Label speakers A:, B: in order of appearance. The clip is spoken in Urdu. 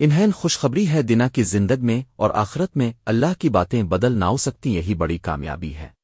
A: انہیں خوشخبری ہے دنا کی زندگ میں اور آخرت میں اللہ کی باتیں بدل نہ ہو سکتی، یہی بڑی کامیابی ہے۔